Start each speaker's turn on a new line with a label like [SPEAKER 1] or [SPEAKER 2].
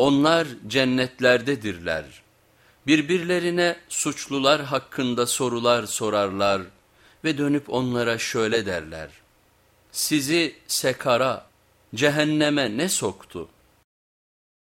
[SPEAKER 1] Onlar cennetlerdedirler. Birbirlerine suçlular hakkında sorular sorarlar ve dönüp onlara şöyle derler. Sizi sekara, cehenneme ne soktu?''